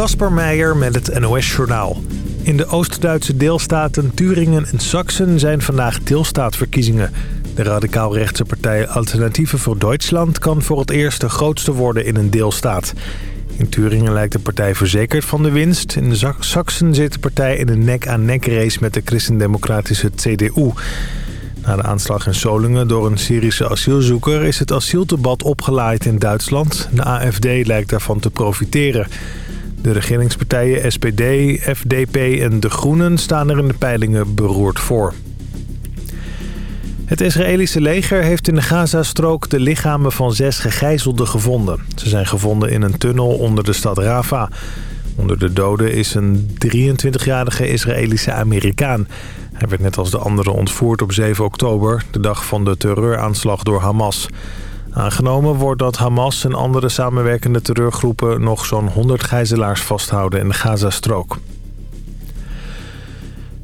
Kasper Meijer met het NOS-journaal. In de Oost-Duitse deelstaten Turingen en Sachsen zijn vandaag deelstaatverkiezingen. De radicaal-rechtse partij Alternatieven voor Duitsland kan voor het eerst de grootste worden in een deelstaat. In Turingen lijkt de partij verzekerd van de winst. In Sachsen zit de partij in een nek-aan-nek race met de christendemocratische CDU. Na de aanslag in Solingen door een Syrische asielzoeker is het asieldebat opgelaaid in Duitsland. De AFD lijkt daarvan te profiteren. De regeringspartijen SPD, FDP en De Groenen staan er in de peilingen beroerd voor. Het Israëlische leger heeft in de Gazastrook de lichamen van zes gegijzelden gevonden. Ze zijn gevonden in een tunnel onder de stad Rafah. Onder de doden is een 23-jarige Israëlische Amerikaan. Hij werd net als de anderen ontvoerd op 7 oktober, de dag van de terreuraanslag door Hamas. Aangenomen wordt dat Hamas en andere samenwerkende terreurgroepen nog zo'n 100 gijzelaars vasthouden in de Gazastrook.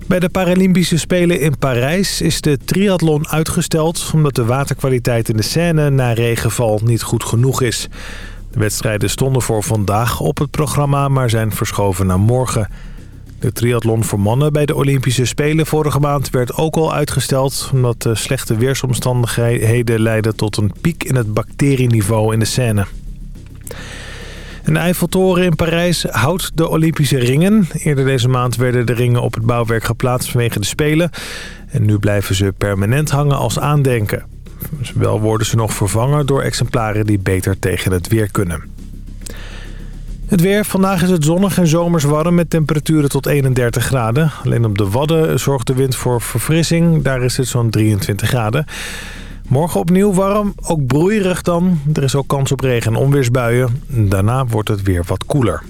Bij de Paralympische Spelen in Parijs is de triathlon uitgesteld... omdat de waterkwaliteit in de Seine na regenval niet goed genoeg is. De wedstrijden stonden voor vandaag op het programma, maar zijn verschoven naar morgen. De triathlon voor mannen bij de Olympische Spelen vorige maand werd ook al uitgesteld... omdat de slechte weersomstandigheden leidden tot een piek in het bacterieniveau in de Seine. Een Eiffeltoren in Parijs houdt de Olympische ringen. Eerder deze maand werden de ringen op het bouwwerk geplaatst vanwege de Spelen. En nu blijven ze permanent hangen als aandenken. Wel worden ze nog vervangen door exemplaren die beter tegen het weer kunnen. Het weer. Vandaag is het zonnig en zomers warm met temperaturen tot 31 graden. Alleen op de Wadden zorgt de wind voor verfrissing. Daar is het zo'n 23 graden. Morgen opnieuw warm, ook broeierig dan. Er is ook kans op regen- en onweersbuien. Daarna wordt het weer wat koeler.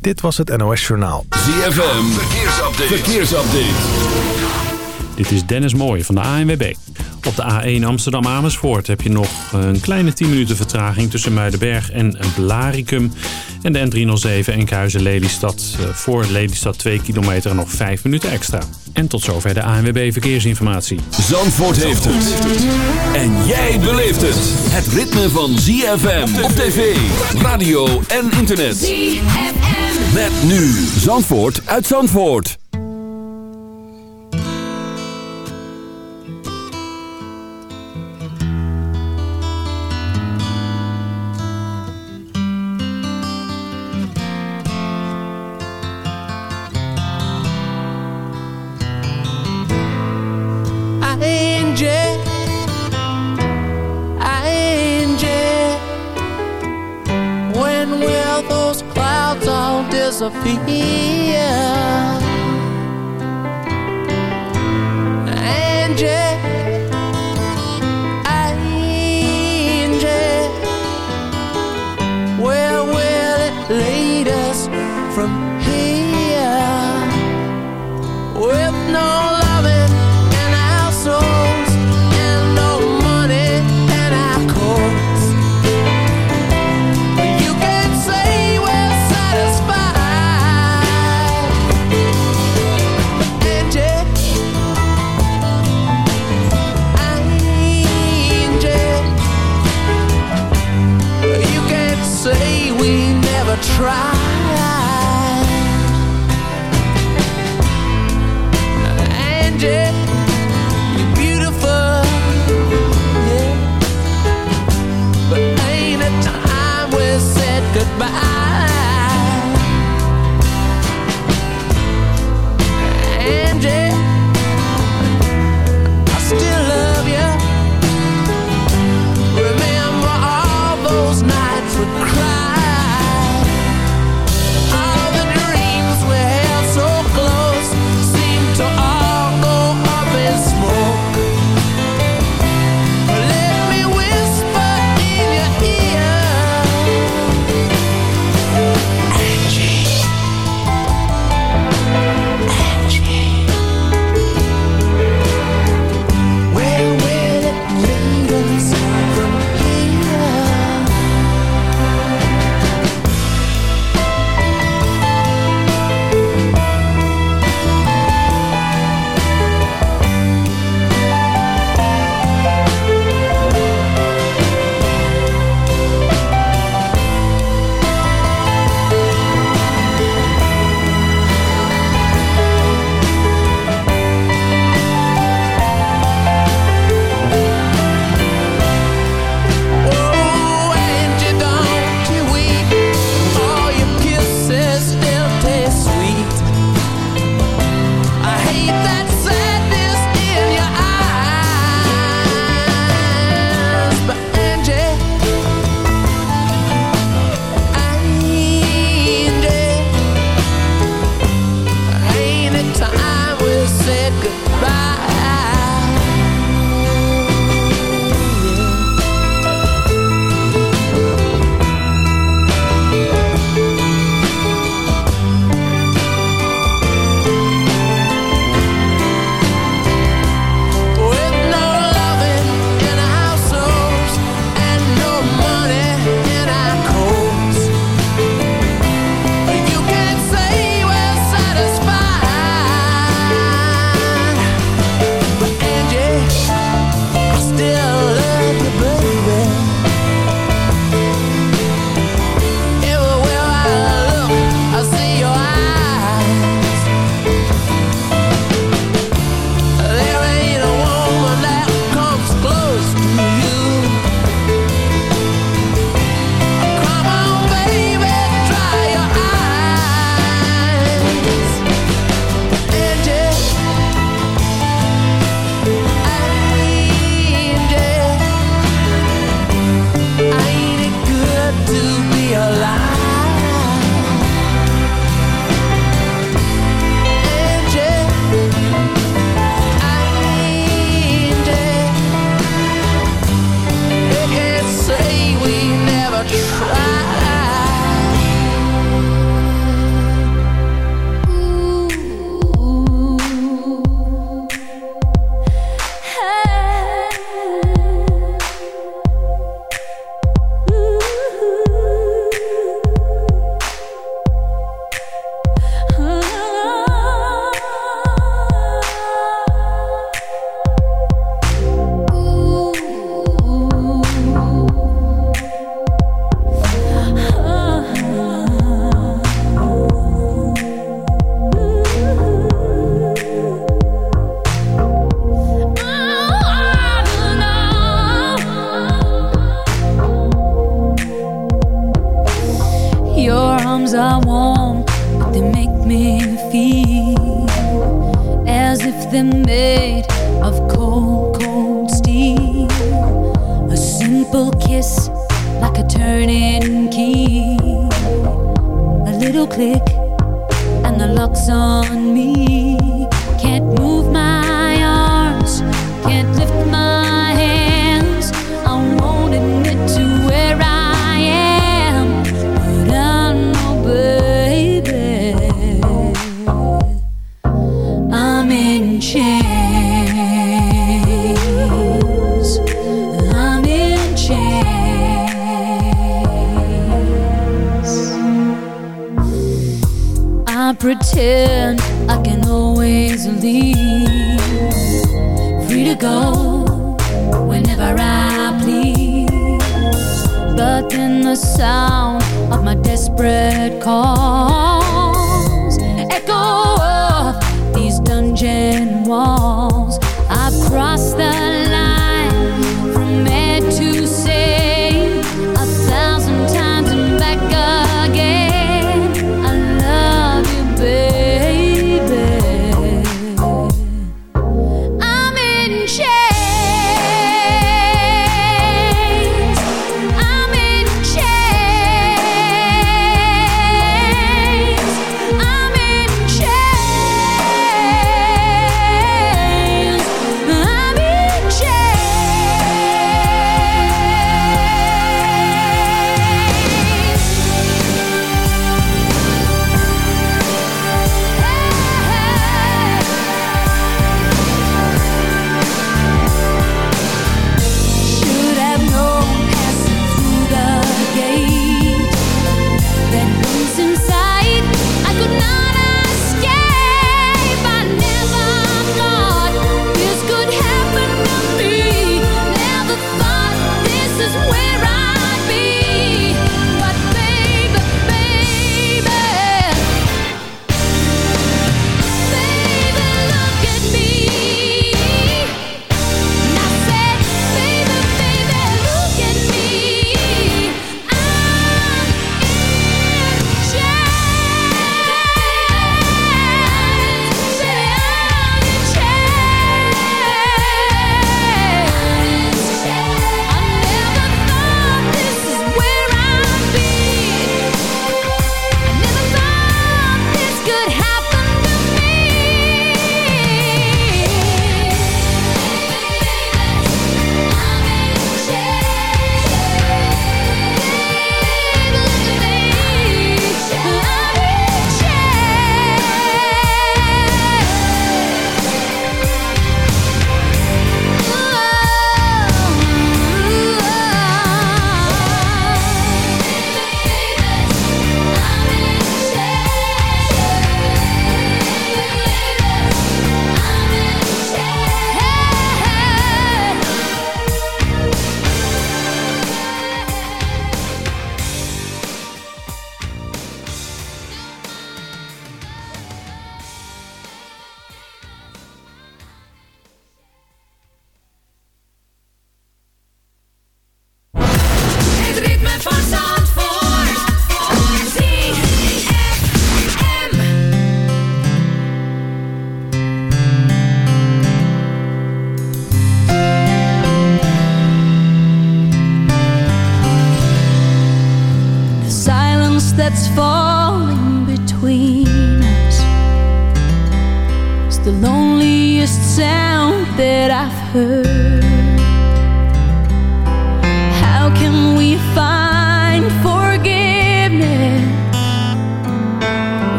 Dit was het NOS Journaal. ZFM, verkeersupdate. verkeersupdate. Dit is Dennis Mooij van de ANWB. Op de A1 Amsterdam-Amersfoort heb je nog een kleine 10 minuten vertraging tussen Muidenberg en Blaricum. En de N307 Enkhuizen-Lelystad eh, voor Lelystad 2 kilometer nog 5 minuten extra. En tot zover de ANWB Verkeersinformatie. Zandvoort heeft het. En jij beleeft het. Het ritme van ZFM op tv, radio en internet. ZFM. Met nu Zandvoort uit Zandvoort. Sophia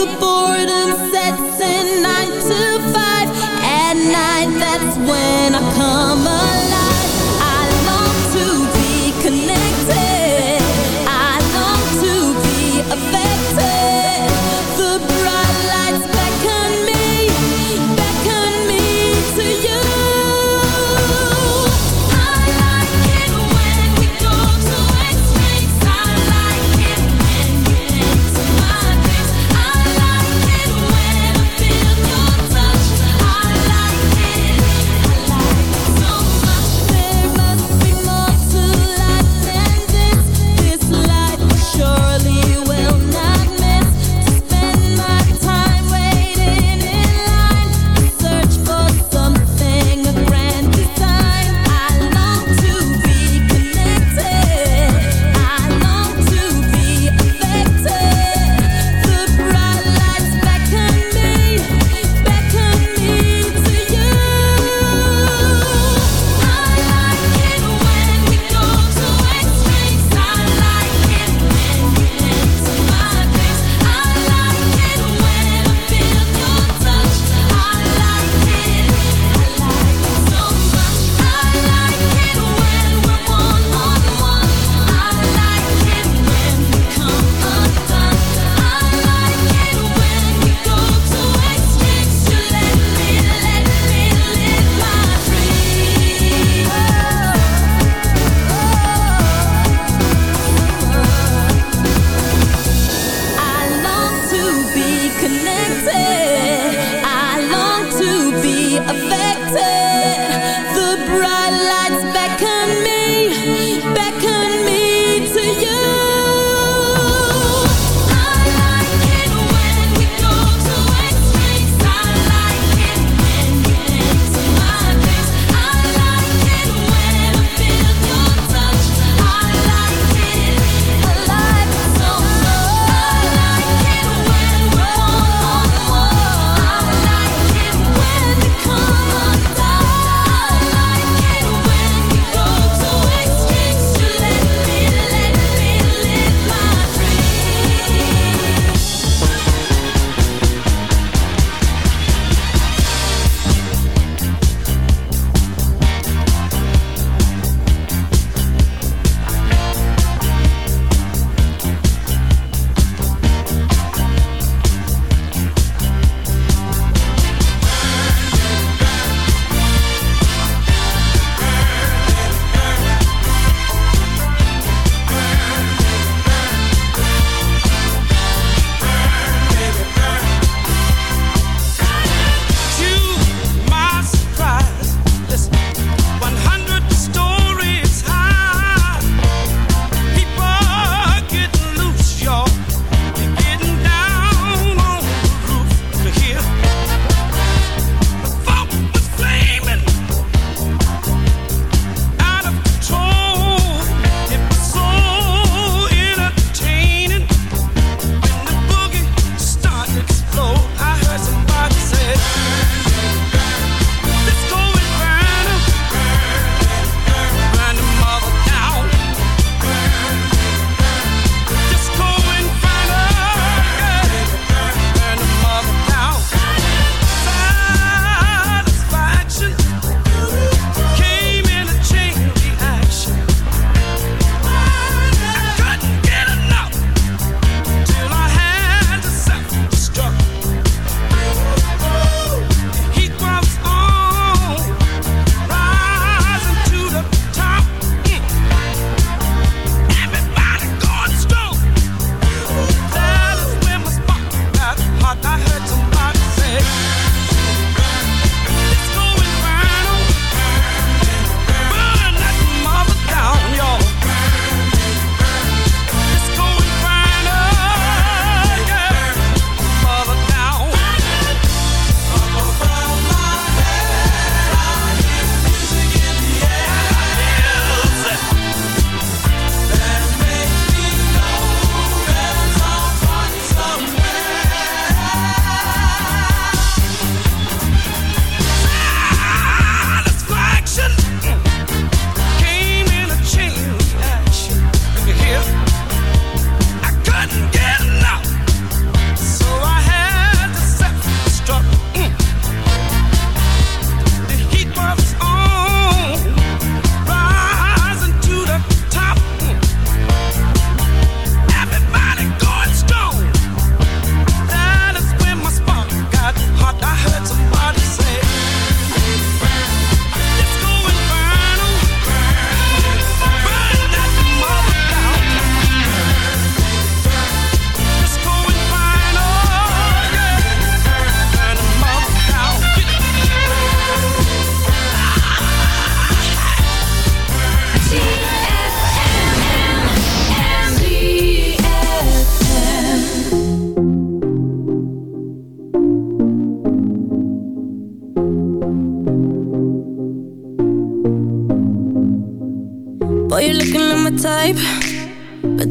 I like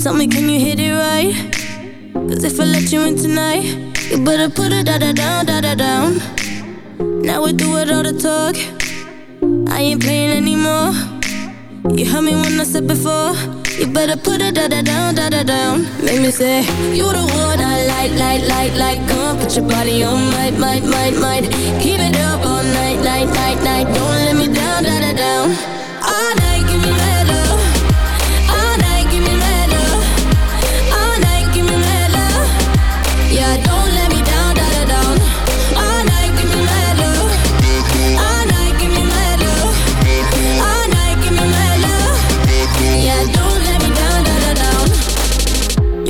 tell me, can you hit it right? Cause if I let you in tonight, you better put it da da down, da da down. Now we do it all the talk. I ain't playing anymore. You heard me when I said before. You better put it da da down, da da down. Make me say, You the one I like, like, like, like. Come put your body on, might, might, might, might. Keep it up all night, night, night, night. Don't let me down, da da down.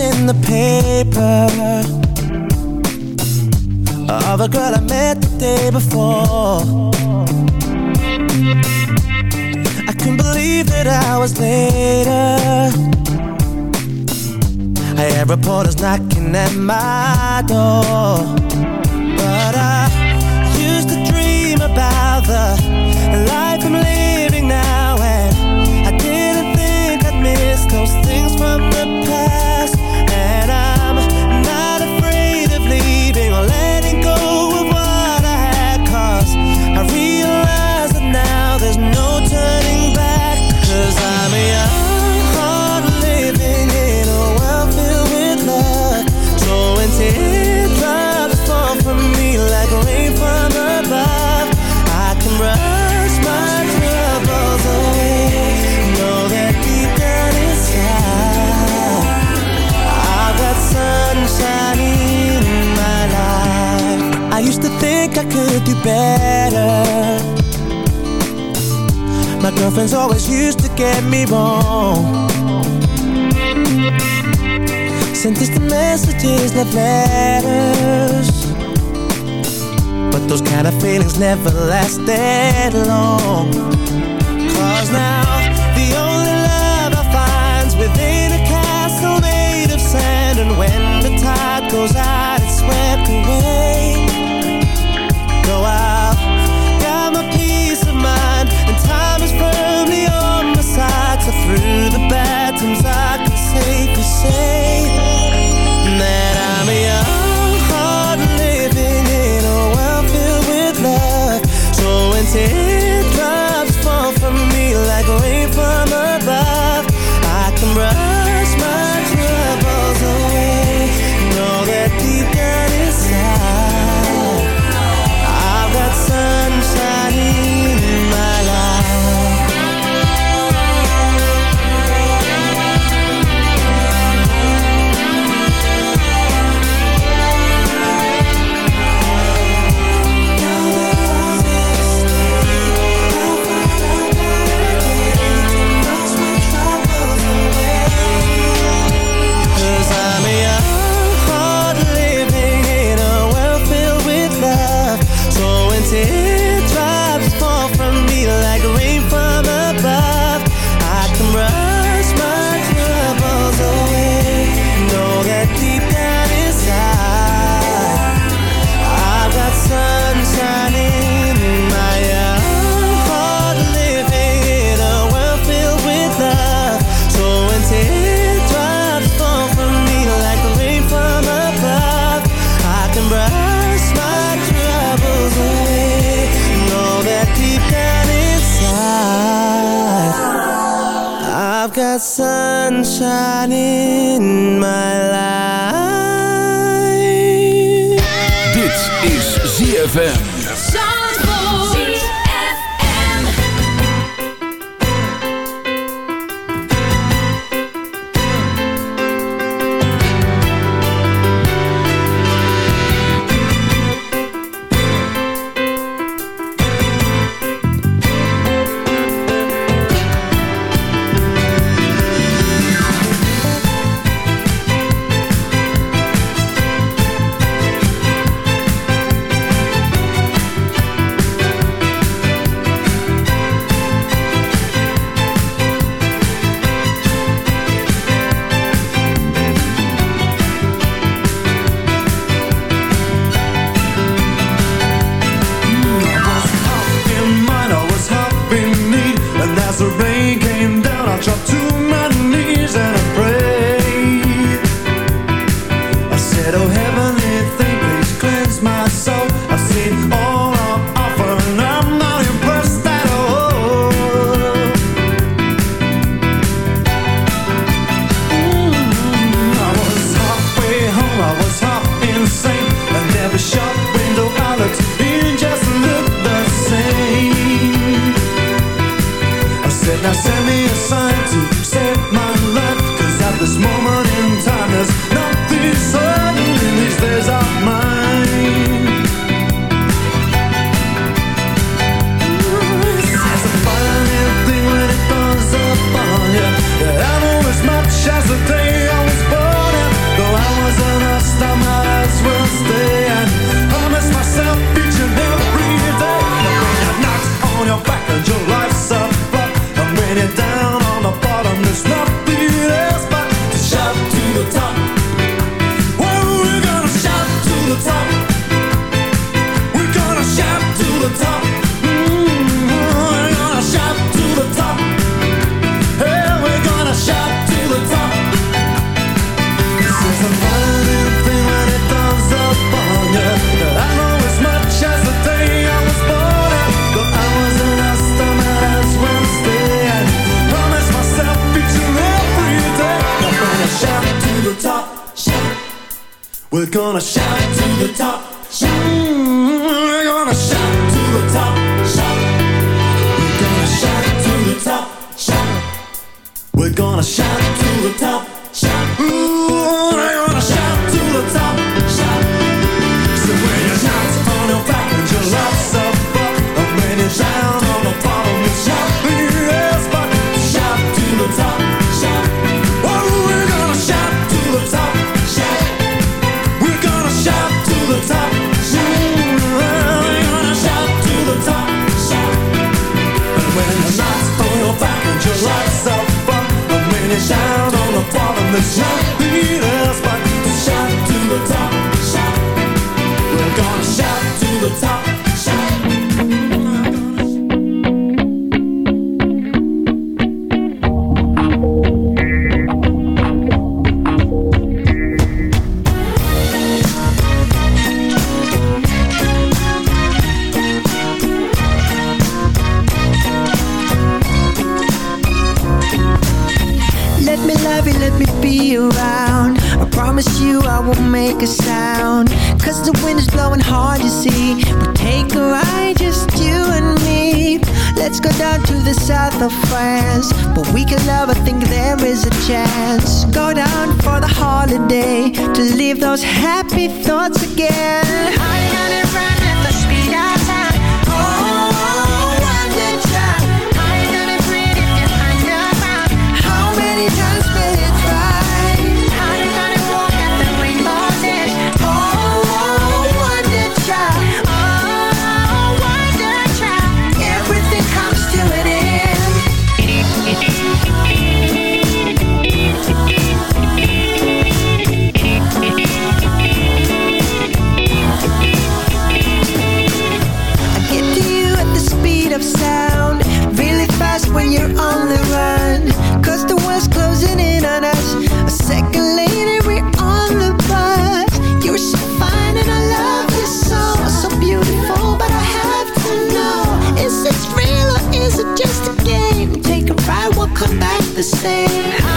In the paper. Of a girl I met the day before. I couldn't believe that I was later. I had reporters knocking at my door. But I used to dream about the life I'm living now. And I didn't think I'd miss those things from the letters. But those kind of feelings never lasted long the same.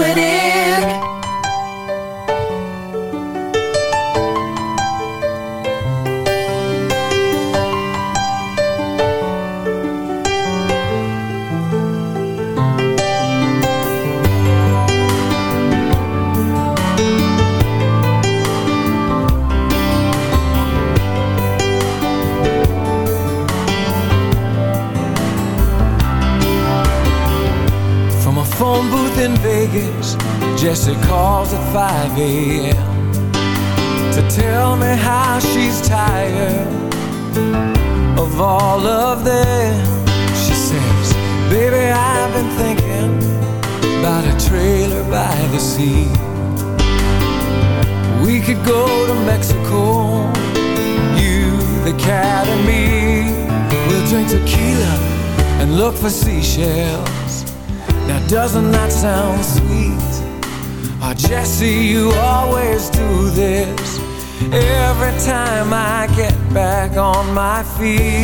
Me She asked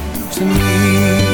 to me.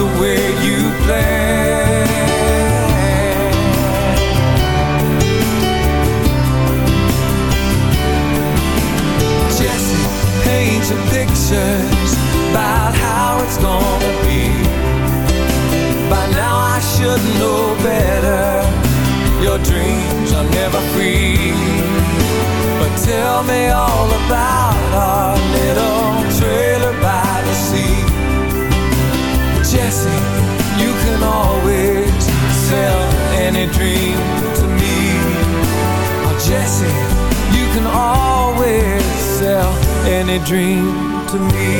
The way dream to me.